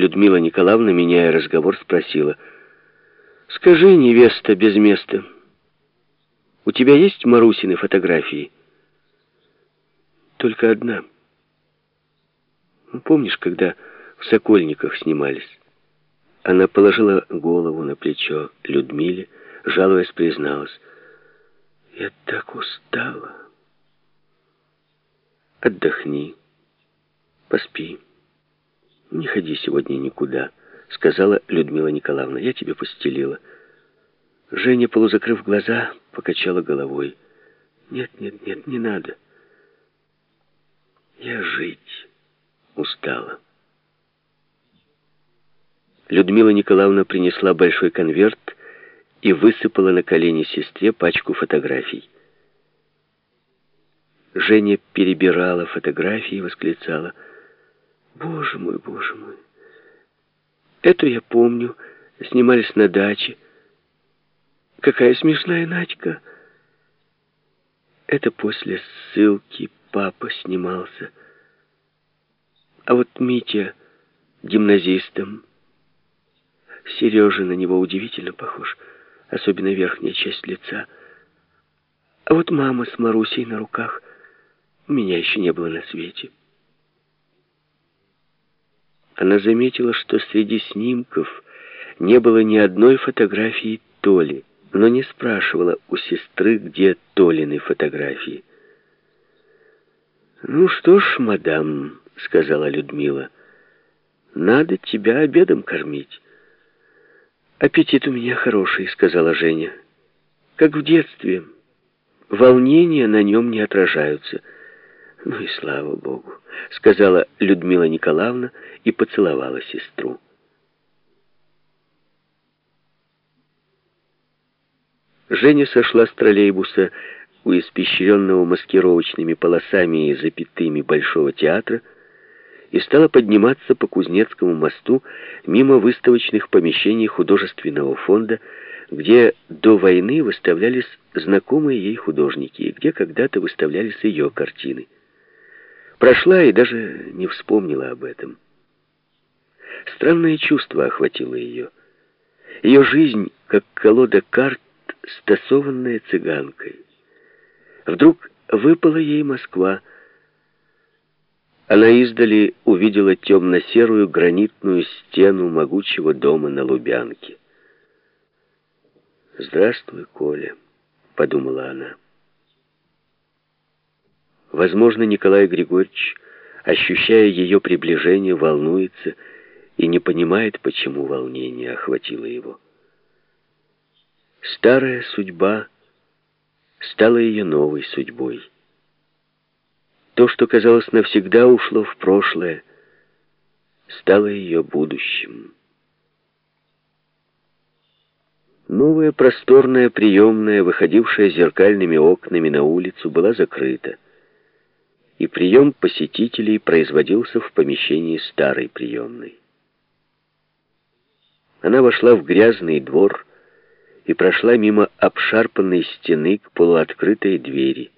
Людмила Николаевна, меняя разговор, спросила. «Скажи, невеста без места, у тебя есть Марусины фотографии?» «Только одна. Ну, помнишь, когда в Сокольниках снимались?» Она положила голову на плечо Людмиле, жалуясь, призналась. «Я так устала». «Отдохни, поспи. Не ходи сегодня никуда», — сказала Людмила Николаевна. «Я тебе постелила». Женя, полузакрыв глаза, покачала головой. «Нет, нет, нет, не надо. Я жить устала». Людмила Николаевна принесла большой конверт и высыпала на колени сестре пачку фотографий. Женя перебирала фотографии и восклицала. «Боже мой, боже мой! Эту я помню. Снимались на даче. Какая смешная Надька!» Это после ссылки папа снимался. А вот Митя гимназистом. Сережа на него удивительно похож, особенно верхняя часть лица. А вот мама с Марусей на руках — меня еще не было на свете. Она заметила, что среди снимков не было ни одной фотографии Толи, но не спрашивала у сестры, где Толины фотографии. «Ну что ж, мадам», — сказала Людмила, — «надо тебя обедом кормить». «Аппетит у меня хороший», — сказала Женя. «Как в детстве. Волнения на нем не отражаются». «Ну и слава Богу», — сказала Людмила Николаевна и поцеловала сестру. Женя сошла с троллейбуса у испещренного маскировочными полосами и запятыми Большого театра и стала подниматься по Кузнецкому мосту мимо выставочных помещений художественного фонда, где до войны выставлялись знакомые ей художники и где когда-то выставлялись ее картины. Прошла и даже не вспомнила об этом. Странное чувство охватило ее. Ее жизнь, как колода карт, стасованная цыганкой. Вдруг выпала ей Москва. Она издали увидела темно-серую гранитную стену могучего дома на Лубянке. «Здравствуй, Коля», — подумала она. Возможно, Николай Григорьевич, ощущая ее приближение, волнуется и не понимает, почему волнение охватило его. Старая судьба стала ее новой судьбой. То, что казалось навсегда ушло в прошлое, стало ее будущим. Новая просторная приемная, выходившая зеркальными окнами на улицу, была закрыта и прием посетителей производился в помещении старой приемной. Она вошла в грязный двор и прошла мимо обшарпанной стены к полуоткрытой двери.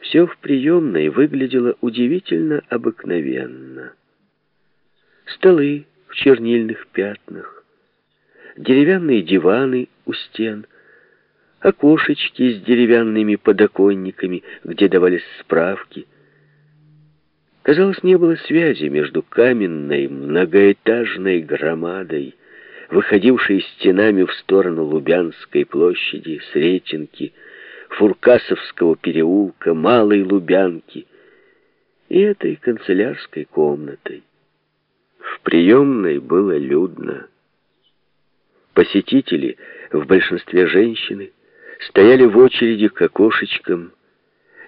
Все в приемной выглядело удивительно обыкновенно. Столы в чернильных пятнах, деревянные диваны у стен — окошечки с деревянными подоконниками, где давались справки. Казалось, не было связи между каменной многоэтажной громадой, выходившей стенами в сторону Лубянской площади, Сретенки, Фуркасовского переулка, Малой Лубянки и этой канцелярской комнатой. В приемной было людно. Посетители, в большинстве женщины, стояли в очереди к окошечкам,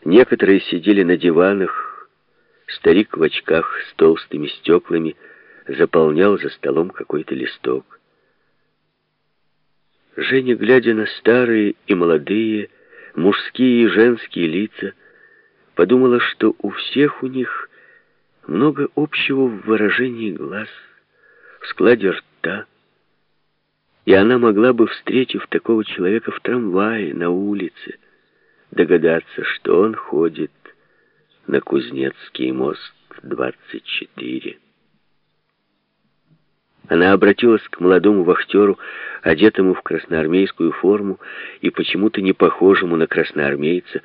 некоторые сидели на диванах, старик в очках с толстыми стеклами заполнял за столом какой-то листок. Женя, глядя на старые и молодые, мужские и женские лица, подумала, что у всех у них много общего в выражении глаз, в складе рта, и она могла бы, встретив такого человека в трамвае, на улице, догадаться, что он ходит на Кузнецкий мост 24. Она обратилась к молодому вахтеру, одетому в красноармейскую форму и почему-то не похожему на красноармейца,